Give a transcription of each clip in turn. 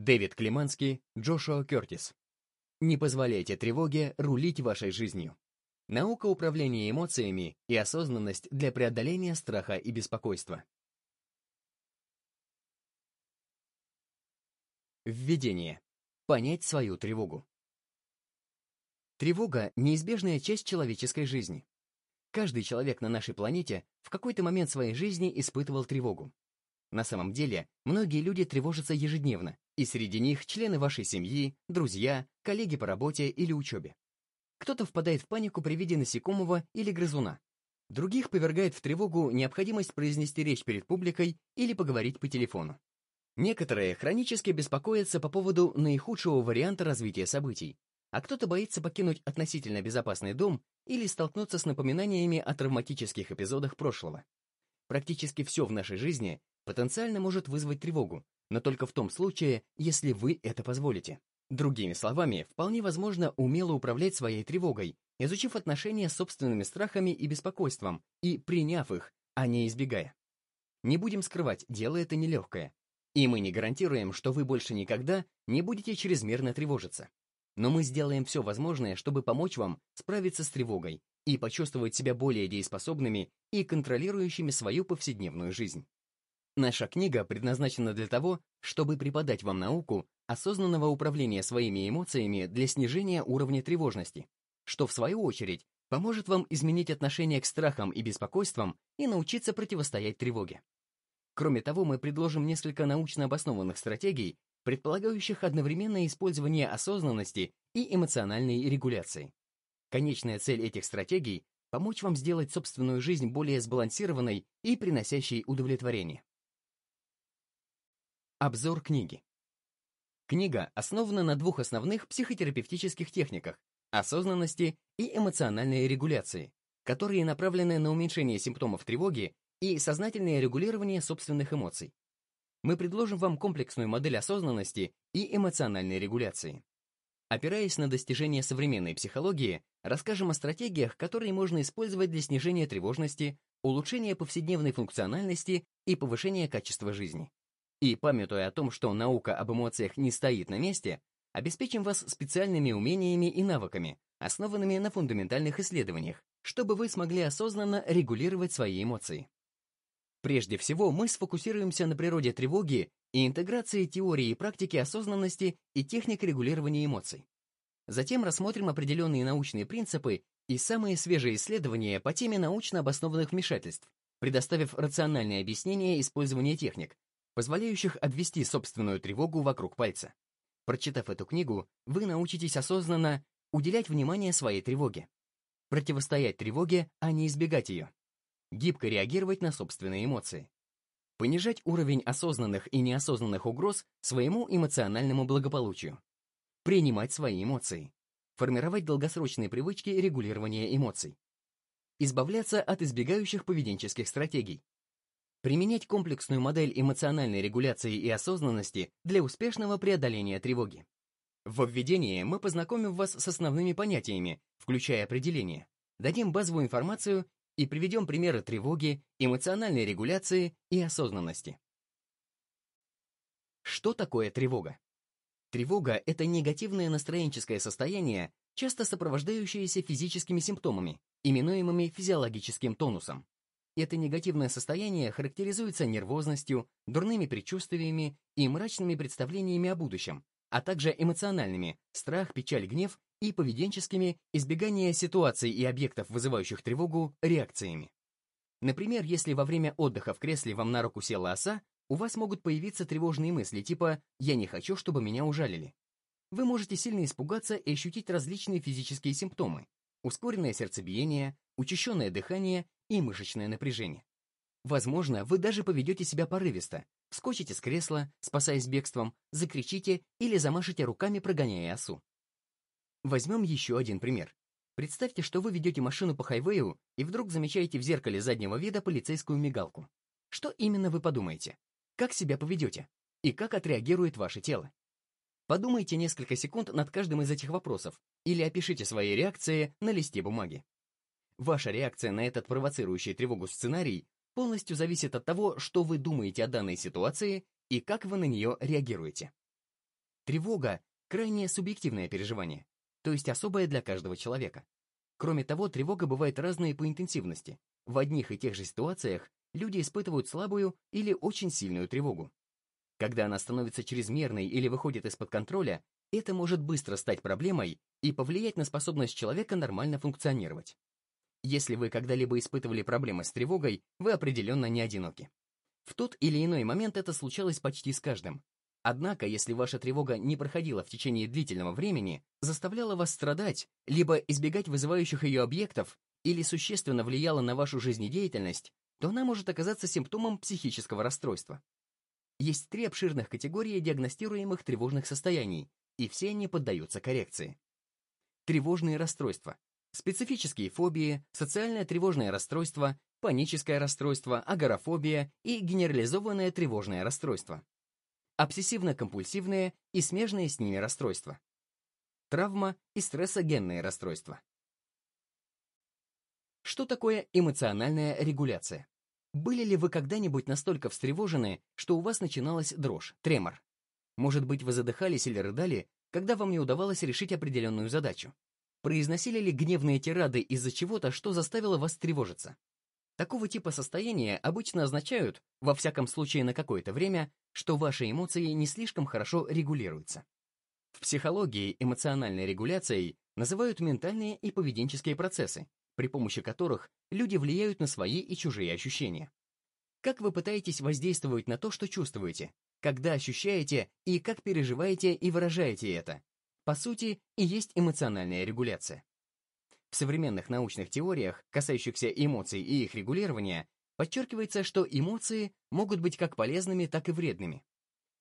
Дэвид Климанский, Джошуа Кертис. Не позволяйте тревоге рулить вашей жизнью. Наука управления эмоциями и осознанность для преодоления страха и беспокойства. Введение. Понять свою тревогу. Тревога – неизбежная часть человеческой жизни. Каждый человек на нашей планете в какой-то момент своей жизни испытывал тревогу. На самом деле, многие люди тревожатся ежедневно, и среди них члены вашей семьи, друзья, коллеги по работе или учебе. Кто-то впадает в панику при виде насекомого или грызуна. Других повергает в тревогу необходимость произнести речь перед публикой или поговорить по телефону. Некоторые хронически беспокоятся по поводу наихудшего варианта развития событий, а кто-то боится покинуть относительно безопасный дом или столкнуться с напоминаниями о травматических эпизодах прошлого. Практически все в нашей жизни потенциально может вызвать тревогу, но только в том случае, если вы это позволите. Другими словами, вполне возможно умело управлять своей тревогой, изучив отношения с собственными страхами и беспокойством и приняв их, а не избегая. Не будем скрывать, дело это нелегкое, и мы не гарантируем, что вы больше никогда не будете чрезмерно тревожиться. Но мы сделаем все возможное, чтобы помочь вам справиться с тревогой и почувствовать себя более дееспособными и контролирующими свою повседневную жизнь. Наша книга предназначена для того, чтобы преподать вам науку осознанного управления своими эмоциями для снижения уровня тревожности, что, в свою очередь, поможет вам изменить отношение к страхам и беспокойствам и научиться противостоять тревоге. Кроме того, мы предложим несколько научно обоснованных стратегий, предполагающих одновременное использование осознанности и эмоциональной регуляции. Конечная цель этих стратегий — помочь вам сделать собственную жизнь более сбалансированной и приносящей удовлетворение. Обзор книги. Книга основана на двух основных психотерапевтических техниках – осознанности и эмоциональной регуляции, которые направлены на уменьшение симптомов тревоги и сознательное регулирование собственных эмоций. Мы предложим вам комплексную модель осознанности и эмоциональной регуляции. Опираясь на достижения современной психологии, расскажем о стратегиях, которые можно использовать для снижения тревожности, улучшения повседневной функциональности и повышения качества жизни. И, памятуя о том, что наука об эмоциях не стоит на месте, обеспечим вас специальными умениями и навыками, основанными на фундаментальных исследованиях, чтобы вы смогли осознанно регулировать свои эмоции. Прежде всего, мы сфокусируемся на природе тревоги и интеграции теории и практики осознанности и техник регулирования эмоций. Затем рассмотрим определенные научные принципы и самые свежие исследования по теме научно обоснованных вмешательств, предоставив рациональное объяснение использования техник, позволяющих обвести собственную тревогу вокруг пальца. Прочитав эту книгу, вы научитесь осознанно уделять внимание своей тревоге, противостоять тревоге, а не избегать ее, гибко реагировать на собственные эмоции, понижать уровень осознанных и неосознанных угроз своему эмоциональному благополучию, принимать свои эмоции, формировать долгосрочные привычки регулирования эмоций, избавляться от избегающих поведенческих стратегий, применять комплексную модель эмоциональной регуляции и осознанности для успешного преодоления тревоги. В введении мы познакомим вас с основными понятиями, включая определение, дадим базовую информацию и приведем примеры тревоги, эмоциональной регуляции и осознанности. Что такое тревога? Тревога — это негативное настроенческое состояние, часто сопровождающееся физическими симптомами, именуемыми физиологическим тонусом. Это негативное состояние характеризуется нервозностью, дурными предчувствиями и мрачными представлениями о будущем, а также эмоциональными – страх, печаль, гнев и поведенческими избегание ситуаций и объектов, вызывающих тревогу, реакциями. Например, если во время отдыха в кресле вам на руку села оса, у вас могут появиться тревожные мысли типа «я не хочу, чтобы меня ужалили». Вы можете сильно испугаться и ощутить различные физические симптомы – ускоренное сердцебиение, учащенное дыхание и мышечное напряжение. Возможно, вы даже поведете себя порывисто, вскочите с кресла, спасаясь бегством, закричите или замашете руками, прогоняя осу. Возьмем еще один пример. Представьте, что вы ведете машину по хайвею и вдруг замечаете в зеркале заднего вида полицейскую мигалку. Что именно вы подумаете? Как себя поведете? И как отреагирует ваше тело? Подумайте несколько секунд над каждым из этих вопросов или опишите свои реакции на листе бумаги. Ваша реакция на этот провоцирующий тревогу сценарий полностью зависит от того, что вы думаете о данной ситуации и как вы на нее реагируете. Тревога — крайне субъективное переживание, то есть особое для каждого человека. Кроме того, тревога бывает разной по интенсивности. В одних и тех же ситуациях люди испытывают слабую или очень сильную тревогу. Когда она становится чрезмерной или выходит из-под контроля, это может быстро стать проблемой и повлиять на способность человека нормально функционировать. Если вы когда-либо испытывали проблемы с тревогой, вы определенно не одиноки. В тот или иной момент это случалось почти с каждым. Однако, если ваша тревога не проходила в течение длительного времени, заставляла вас страдать, либо избегать вызывающих ее объектов, или существенно влияла на вашу жизнедеятельность, то она может оказаться симптомом психического расстройства. Есть три обширных категории диагностируемых тревожных состояний, и все они поддаются коррекции. Тревожные расстройства, специфические фобии, социальное тревожное расстройство, паническое расстройство, агорафобия и генерализованное тревожное расстройство. Обсессивно-компульсивные и смежные с ними расстройства. Травма и стрессогенные расстройства. Что такое эмоциональная регуляция? Были ли вы когда-нибудь настолько встревожены, что у вас начиналась дрожь, тремор? Может быть, вы задыхались или рыдали, когда вам не удавалось решить определенную задачу? Произносили ли гневные тирады из-за чего-то, что заставило вас тревожиться? Такого типа состояния обычно означают, во всяком случае на какое-то время, что ваши эмоции не слишком хорошо регулируются. В психологии эмоциональной регуляцией называют ментальные и поведенческие процессы, при помощи которых люди влияют на свои и чужие ощущения. Как вы пытаетесь воздействовать на то, что чувствуете, когда ощущаете и как переживаете и выражаете это, по сути, и есть эмоциональная регуляция. В современных научных теориях, касающихся эмоций и их регулирования, подчеркивается, что эмоции могут быть как полезными, так и вредными.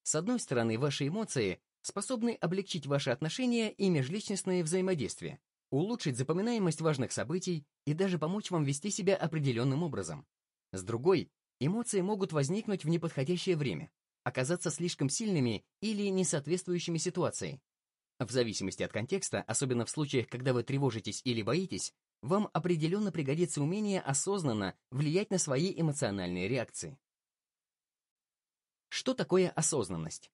С одной стороны, ваши эмоции способны облегчить ваши отношения и межличностные взаимодействия, улучшить запоминаемость важных событий и даже помочь вам вести себя определенным образом. С другой, эмоции могут возникнуть в неподходящее время, оказаться слишком сильными или несоответствующими ситуации. В зависимости от контекста, особенно в случаях, когда вы тревожитесь или боитесь, вам определенно пригодится умение осознанно влиять на свои эмоциональные реакции. Что такое осознанность?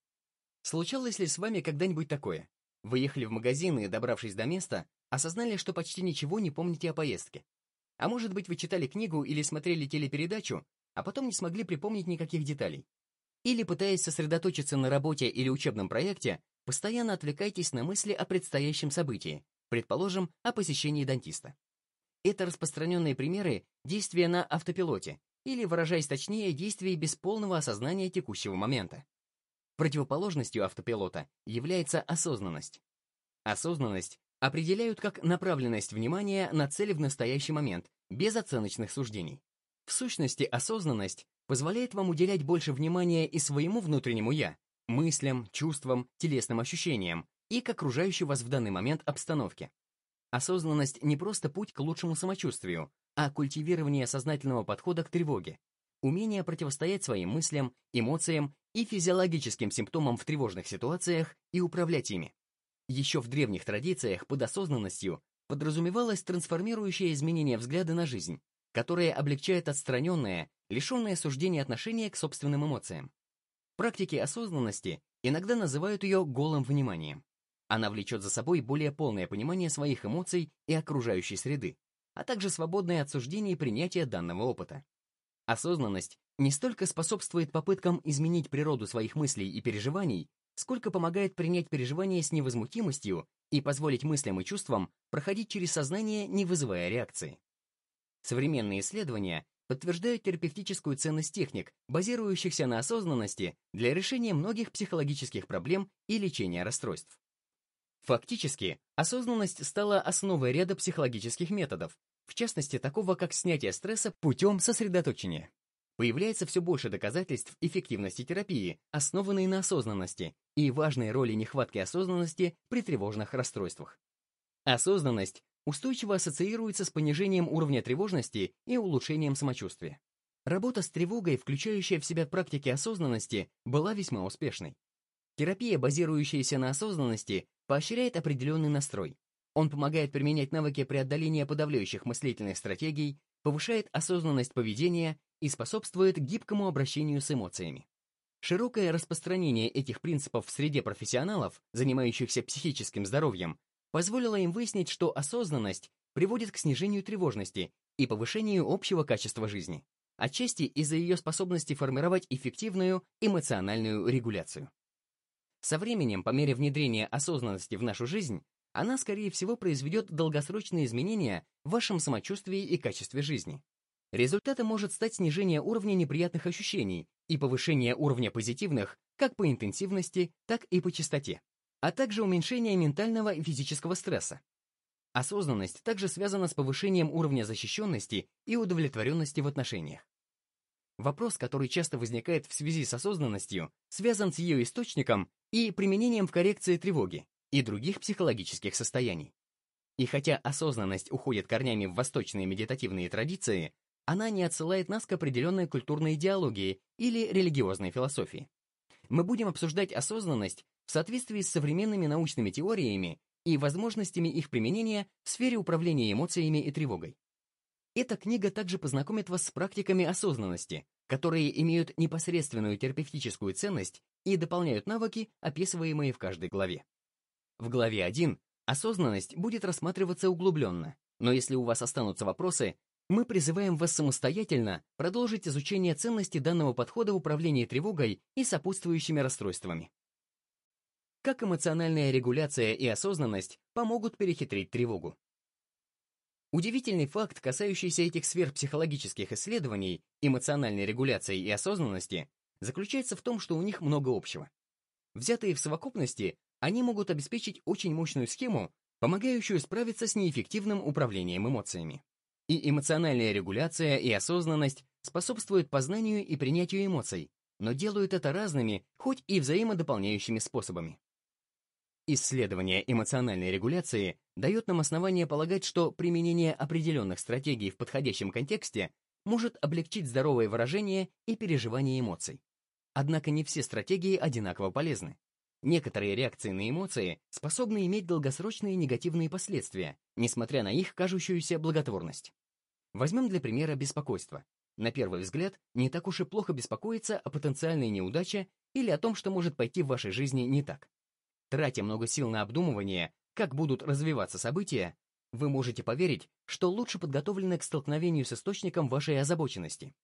Случалось ли с вами когда-нибудь такое? Вы ехали в магазин и, добравшись до места, осознали, что почти ничего не помните о поездке. А может быть, вы читали книгу или смотрели телепередачу, а потом не смогли припомнить никаких деталей. Или, пытаясь сосредоточиться на работе или учебном проекте, постоянно отвлекайтесь на мысли о предстоящем событии, предположим, о посещении дантиста. Это распространенные примеры действия на автопилоте, или, выражаясь точнее, действий без полного осознания текущего момента. Противоположностью автопилота является осознанность. Осознанность определяют как направленность внимания на цели в настоящий момент, без оценочных суждений. В сущности, осознанность позволяет вам уделять больше внимания и своему внутреннему «я», мыслям, чувствам, телесным ощущениям и к окружающей вас в данный момент обстановке. Осознанность не просто путь к лучшему самочувствию, а культивирование сознательного подхода к тревоге, умение противостоять своим мыслям, эмоциям и физиологическим симптомам в тревожных ситуациях и управлять ими. Еще в древних традициях под осознанностью подразумевалось трансформирующее изменение взгляда на жизнь, которое облегчает отстраненное, лишенное суждения отношение к собственным эмоциям. Практики осознанности иногда называют ее голым вниманием. Она влечет за собой более полное понимание своих эмоций и окружающей среды, а также свободное от суждений и принятие данного опыта. Осознанность не столько способствует попыткам изменить природу своих мыслей и переживаний, сколько помогает принять переживания с невозмутимостью и позволить мыслям и чувствам проходить через сознание, не вызывая реакции. Современные исследования подтверждают терапевтическую ценность техник, базирующихся на осознанности для решения многих психологических проблем и лечения расстройств. Фактически, осознанность стала основой ряда психологических методов, в частности такого как снятие стресса путем сосредоточения. Появляется все больше доказательств эффективности терапии, основанной на осознанности, и важной роли нехватки осознанности при тревожных расстройствах. Осознанность устойчиво ассоциируется с понижением уровня тревожности и улучшением самочувствия. Работа с тревогой, включающая в себя практики осознанности, была весьма успешной. Терапия, базирующаяся на осознанности, поощряет определенный настрой. Он помогает применять навыки преодоления подавляющих мыслительных стратегий, повышает осознанность поведения и способствует гибкому обращению с эмоциями. Широкое распространение этих принципов в среде профессионалов, занимающихся психическим здоровьем, позволило им выяснить, что осознанность приводит к снижению тревожности и повышению общего качества жизни, отчасти из-за ее способности формировать эффективную эмоциональную регуляцию. Со временем, по мере внедрения осознанности в нашу жизнь, она, скорее всего, произведет долгосрочные изменения в вашем самочувствии и качестве жизни. Результатом может стать снижение уровня неприятных ощущений и повышение уровня позитивных как по интенсивности, так и по частоте, а также уменьшение ментального и физического стресса. Осознанность также связана с повышением уровня защищенности и удовлетворенности в отношениях. Вопрос, который часто возникает в связи с осознанностью, связан с ее источником и применением в коррекции тревоги и других психологических состояний. И хотя осознанность уходит корнями в восточные медитативные традиции, она не отсылает нас к определенной культурной идеологии или религиозной философии. Мы будем обсуждать осознанность в соответствии с современными научными теориями и возможностями их применения в сфере управления эмоциями и тревогой. Эта книга также познакомит вас с практиками осознанности, которые имеют непосредственную терапевтическую ценность и дополняют навыки, описываемые в каждой главе. В главе 1 осознанность будет рассматриваться углубленно, но если у вас останутся вопросы, мы призываем вас самостоятельно продолжить изучение ценности данного подхода в управлении тревогой и сопутствующими расстройствами. Как эмоциональная регуляция и осознанность помогут перехитрить тревогу? Удивительный факт, касающийся этих сфер психологических исследований, эмоциональной регуляции и осознанности, заключается в том, что у них много общего. Взятые в совокупности, они могут обеспечить очень мощную схему, помогающую справиться с неэффективным управлением эмоциями. И эмоциональная регуляция и осознанность способствуют познанию и принятию эмоций, но делают это разными, хоть и взаимодополняющими способами. Исследование эмоциональной регуляции дает нам основание полагать, что применение определенных стратегий в подходящем контексте может облегчить здоровое выражение и переживание эмоций. Однако не все стратегии одинаково полезны. Некоторые реакции на эмоции способны иметь долгосрочные негативные последствия, несмотря на их кажущуюся благотворность. Возьмем для примера беспокойство. На первый взгляд, не так уж и плохо беспокоиться о потенциальной неудаче или о том, что может пойти в вашей жизни не так. Тратя много сил на обдумывание, как будут развиваться события, вы можете поверить, что лучше подготовлены к столкновению с источником вашей озабоченности.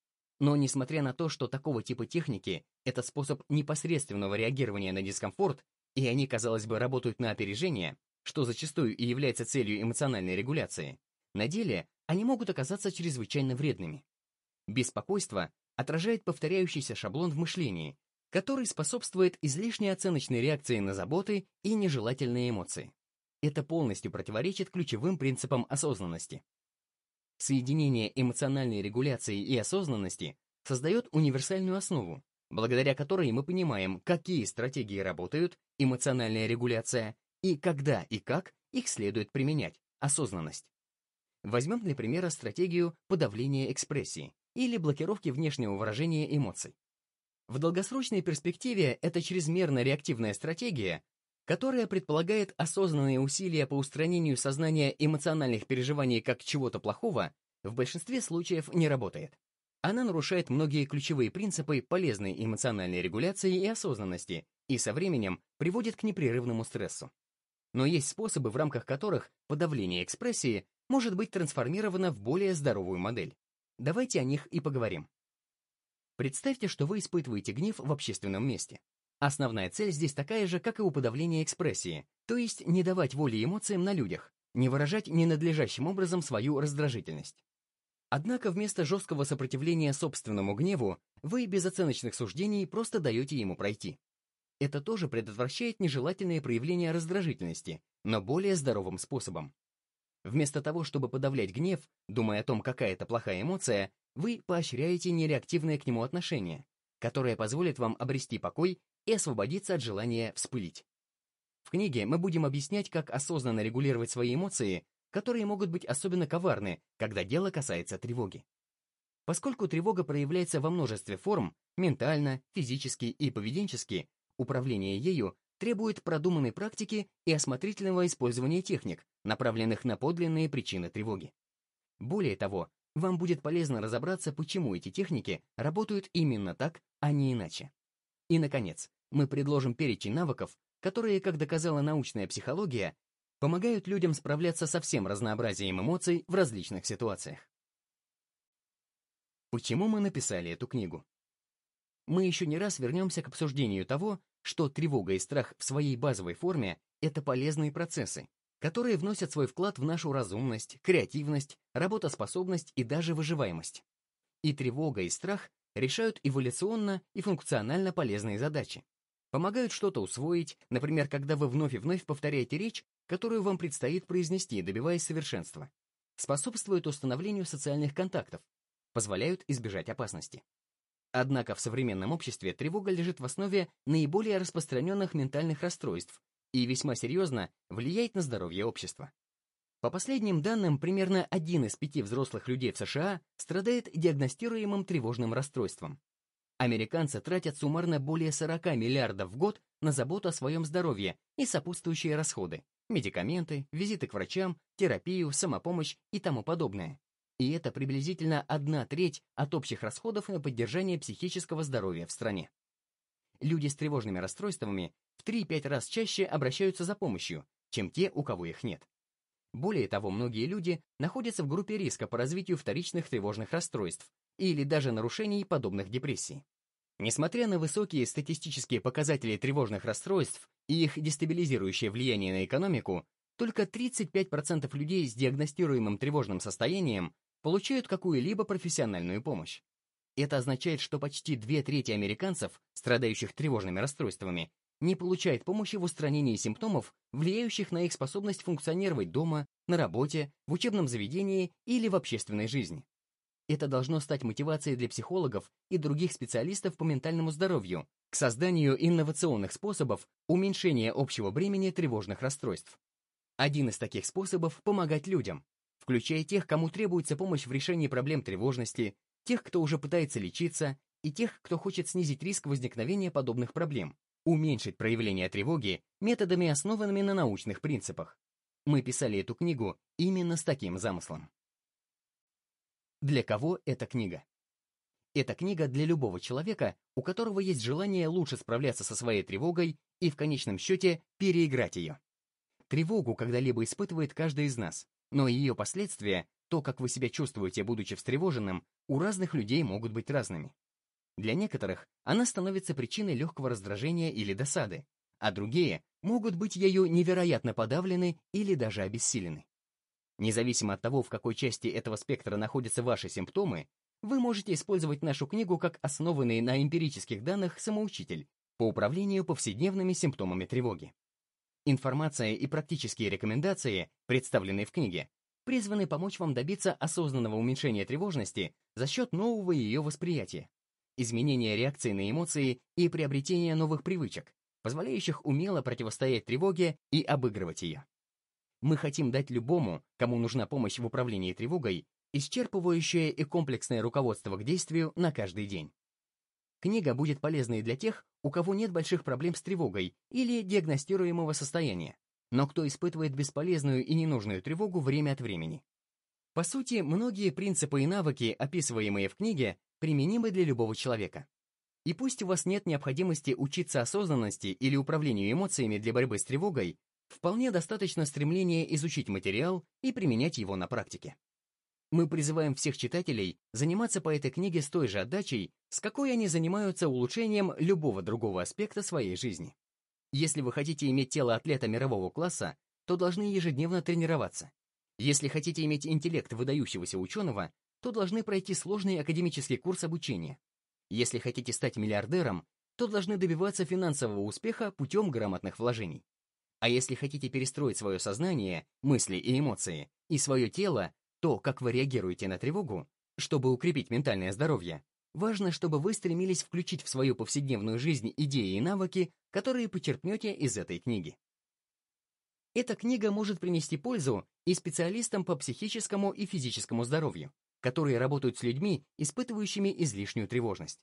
Но несмотря на то, что такого типа техники — это способ непосредственного реагирования на дискомфорт, и они, казалось бы, работают на опережение, что зачастую и является целью эмоциональной регуляции, на деле они могут оказаться чрезвычайно вредными. Беспокойство отражает повторяющийся шаблон в мышлении, который способствует излишней оценочной реакции на заботы и нежелательные эмоции. Это полностью противоречит ключевым принципам осознанности. Соединение эмоциональной регуляции и осознанности создает универсальную основу, благодаря которой мы понимаем, какие стратегии работают, эмоциональная регуляция, и когда и как их следует применять, осознанность. Возьмем для примера стратегию подавления экспрессии или блокировки внешнего выражения эмоций. В долгосрочной перспективе это чрезмерно реактивная стратегия которая предполагает осознанные усилия по устранению сознания эмоциональных переживаний как чего-то плохого, в большинстве случаев не работает. Она нарушает многие ключевые принципы полезной эмоциональной регуляции и осознанности и со временем приводит к непрерывному стрессу. Но есть способы, в рамках которых подавление экспрессии может быть трансформировано в более здоровую модель. Давайте о них и поговорим. Представьте, что вы испытываете гнев в общественном месте. Основная цель здесь такая же, как и у подавления экспрессии, то есть не давать воли эмоциям на людях, не выражать ненадлежащим образом свою раздражительность. Однако вместо жесткого сопротивления собственному гневу вы без оценочных суждений просто даете ему пройти. Это тоже предотвращает нежелательные проявления раздражительности, но более здоровым способом. Вместо того, чтобы подавлять гнев, думая о том, какая это плохая эмоция, вы поощряете нереактивное к нему отношение, которое позволит вам обрести покой и освободиться от желания вспылить. В книге мы будем объяснять, как осознанно регулировать свои эмоции, которые могут быть особенно коварны, когда дело касается тревоги. Поскольку тревога проявляется во множестве форм, ментально, физически и поведенчески, управление ею требует продуманной практики и осмотрительного использования техник, направленных на подлинные причины тревоги. Более того, вам будет полезно разобраться, почему эти техники работают именно так, а не иначе. И, наконец, мы предложим перечень навыков, которые, как доказала научная психология, помогают людям справляться со всем разнообразием эмоций в различных ситуациях. Почему мы написали эту книгу? Мы еще не раз вернемся к обсуждению того, что тревога и страх в своей базовой форме — это полезные процессы, которые вносят свой вклад в нашу разумность, креативность, работоспособность и даже выживаемость. И тревога и страх решают эволюционно и функционально полезные задачи. Помогают что-то усвоить, например, когда вы вновь и вновь повторяете речь, которую вам предстоит произнести, добиваясь совершенства. Способствуют установлению социальных контактов, позволяют избежать опасности. Однако в современном обществе тревога лежит в основе наиболее распространенных ментальных расстройств и весьма серьезно влияет на здоровье общества. По последним данным, примерно один из пяти взрослых людей в США страдает диагностируемым тревожным расстройством. Американцы тратят суммарно более 40 миллиардов в год на заботу о своем здоровье и сопутствующие расходы, медикаменты, визиты к врачам, терапию, самопомощь и тому подобное. И это приблизительно одна треть от общих расходов на поддержание психического здоровья в стране. Люди с тревожными расстройствами в 3-5 раз чаще обращаются за помощью, чем те, у кого их нет. Более того, многие люди находятся в группе риска по развитию вторичных тревожных расстройств или даже нарушений подобных депрессий. Несмотря на высокие статистические показатели тревожных расстройств и их дестабилизирующее влияние на экономику, только 35% людей с диагностируемым тревожным состоянием получают какую-либо профессиональную помощь. Это означает, что почти две трети американцев, страдающих тревожными расстройствами, не получает помощи в устранении симптомов, влияющих на их способность функционировать дома, на работе, в учебном заведении или в общественной жизни. Это должно стать мотивацией для психологов и других специалистов по ментальному здоровью к созданию инновационных способов уменьшения общего бремени тревожных расстройств. Один из таких способов – помогать людям, включая тех, кому требуется помощь в решении проблем тревожности, тех, кто уже пытается лечиться, и тех, кто хочет снизить риск возникновения подобных проблем, уменьшить проявление тревоги методами, основанными на научных принципах. Мы писали эту книгу именно с таким замыслом. Для кого эта книга? Эта книга для любого человека, у которого есть желание лучше справляться со своей тревогой и в конечном счете переиграть ее. Тревогу когда-либо испытывает каждый из нас, но ее последствия, то, как вы себя чувствуете, будучи встревоженным, у разных людей могут быть разными. Для некоторых она становится причиной легкого раздражения или досады, а другие могут быть ею невероятно подавлены или даже обессилены. Независимо от того, в какой части этого спектра находятся ваши симптомы, вы можете использовать нашу книгу как основанный на эмпирических данных самоучитель по управлению повседневными симптомами тревоги. Информация и практические рекомендации, представленные в книге, призваны помочь вам добиться осознанного уменьшения тревожности за счет нового ее восприятия, изменения реакции на эмоции и приобретения новых привычек, позволяющих умело противостоять тревоге и обыгрывать ее. Мы хотим дать любому, кому нужна помощь в управлении тревогой, исчерпывающее и комплексное руководство к действию на каждый день. Книга будет полезной для тех, у кого нет больших проблем с тревогой или диагностируемого состояния, но кто испытывает бесполезную и ненужную тревогу время от времени. По сути, многие принципы и навыки, описываемые в книге, применимы для любого человека. И пусть у вас нет необходимости учиться осознанности или управлению эмоциями для борьбы с тревогой, Вполне достаточно стремления изучить материал и применять его на практике. Мы призываем всех читателей заниматься по этой книге с той же отдачей, с какой они занимаются улучшением любого другого аспекта своей жизни. Если вы хотите иметь тело атлета мирового класса, то должны ежедневно тренироваться. Если хотите иметь интеллект выдающегося ученого, то должны пройти сложный академический курс обучения. Если хотите стать миллиардером, то должны добиваться финансового успеха путем грамотных вложений. А если хотите перестроить свое сознание, мысли и эмоции, и свое тело, то, как вы реагируете на тревогу, чтобы укрепить ментальное здоровье, важно, чтобы вы стремились включить в свою повседневную жизнь идеи и навыки, которые почерпнете из этой книги. Эта книга может принести пользу и специалистам по психическому и физическому здоровью, которые работают с людьми, испытывающими излишнюю тревожность.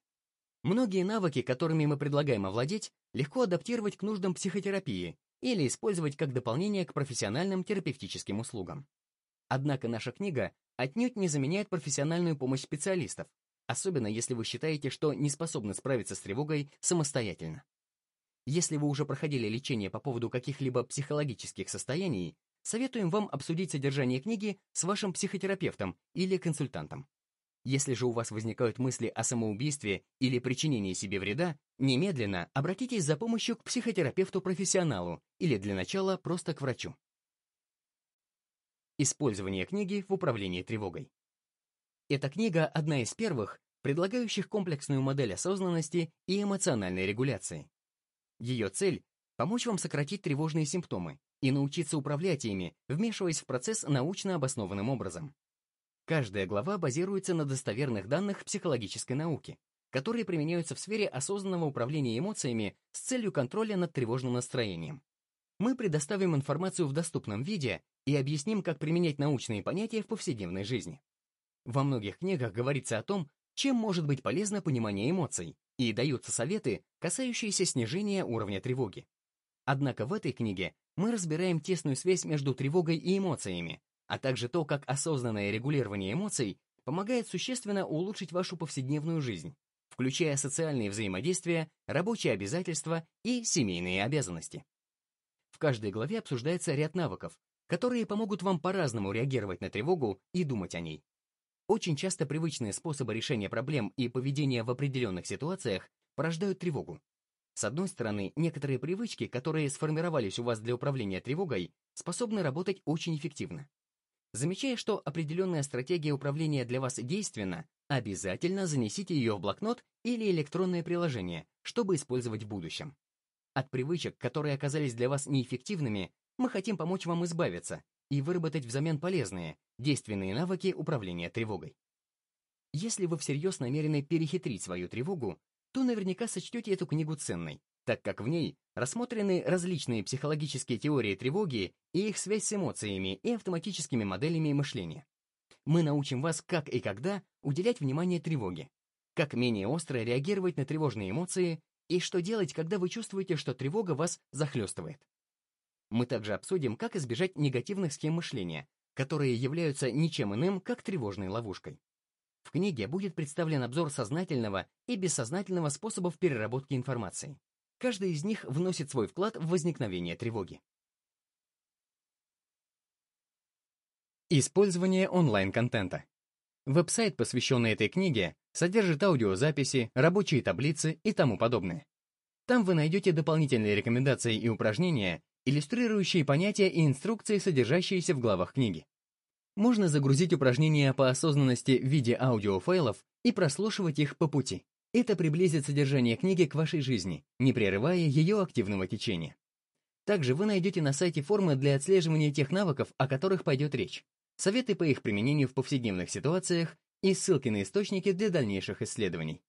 Многие навыки, которыми мы предлагаем овладеть, легко адаптировать к нуждам психотерапии или использовать как дополнение к профессиональным терапевтическим услугам. Однако наша книга отнюдь не заменяет профессиональную помощь специалистов, особенно если вы считаете, что не способны справиться с тревогой самостоятельно. Если вы уже проходили лечение по поводу каких-либо психологических состояний, советуем вам обсудить содержание книги с вашим психотерапевтом или консультантом. Если же у вас возникают мысли о самоубийстве или причинении себе вреда, немедленно обратитесь за помощью к психотерапевту-профессионалу или для начала просто к врачу. Использование книги в управлении тревогой. Эта книга одна из первых, предлагающих комплексную модель осознанности и эмоциональной регуляции. Ее цель – помочь вам сократить тревожные симптомы и научиться управлять ими, вмешиваясь в процесс научно обоснованным образом. Каждая глава базируется на достоверных данных психологической науки, которые применяются в сфере осознанного управления эмоциями с целью контроля над тревожным настроением. Мы предоставим информацию в доступном виде и объясним, как применять научные понятия в повседневной жизни. Во многих книгах говорится о том, чем может быть полезно понимание эмоций, и даются советы, касающиеся снижения уровня тревоги. Однако в этой книге мы разбираем тесную связь между тревогой и эмоциями, а также то, как осознанное регулирование эмоций помогает существенно улучшить вашу повседневную жизнь, включая социальные взаимодействия, рабочие обязательства и семейные обязанности. В каждой главе обсуждается ряд навыков, которые помогут вам по-разному реагировать на тревогу и думать о ней. Очень часто привычные способы решения проблем и поведения в определенных ситуациях порождают тревогу. С одной стороны, некоторые привычки, которые сформировались у вас для управления тревогой, способны работать очень эффективно. Замечая, что определенная стратегия управления для вас действенна, обязательно занесите ее в блокнот или электронное приложение, чтобы использовать в будущем. От привычек, которые оказались для вас неэффективными, мы хотим помочь вам избавиться и выработать взамен полезные, действенные навыки управления тревогой. Если вы всерьез намерены перехитрить свою тревогу, то наверняка сочтете эту книгу ценной, так как в ней рассмотрены различные психологические теории тревоги и их связь с эмоциями и автоматическими моделями мышления. Мы научим вас, как и когда уделять внимание тревоге, как менее остро реагировать на тревожные эмоции и что делать, когда вы чувствуете, что тревога вас захлестывает. Мы также обсудим, как избежать негативных схем мышления, которые являются ничем иным, как тревожной ловушкой. В книге будет представлен обзор сознательного и бессознательного способов переработки информации. Каждый из них вносит свой вклад в возникновение тревоги. Использование онлайн-контента. Веб-сайт, посвященный этой книге, содержит аудиозаписи, рабочие таблицы и тому подобное. Там вы найдете дополнительные рекомендации и упражнения, иллюстрирующие понятия и инструкции, содержащиеся в главах книги. Можно загрузить упражнения по осознанности в виде аудиофайлов и прослушивать их по пути. Это приблизит содержание книги к вашей жизни, не прерывая ее активного течения. Также вы найдете на сайте формы для отслеживания тех навыков, о которых пойдет речь, советы по их применению в повседневных ситуациях и ссылки на источники для дальнейших исследований.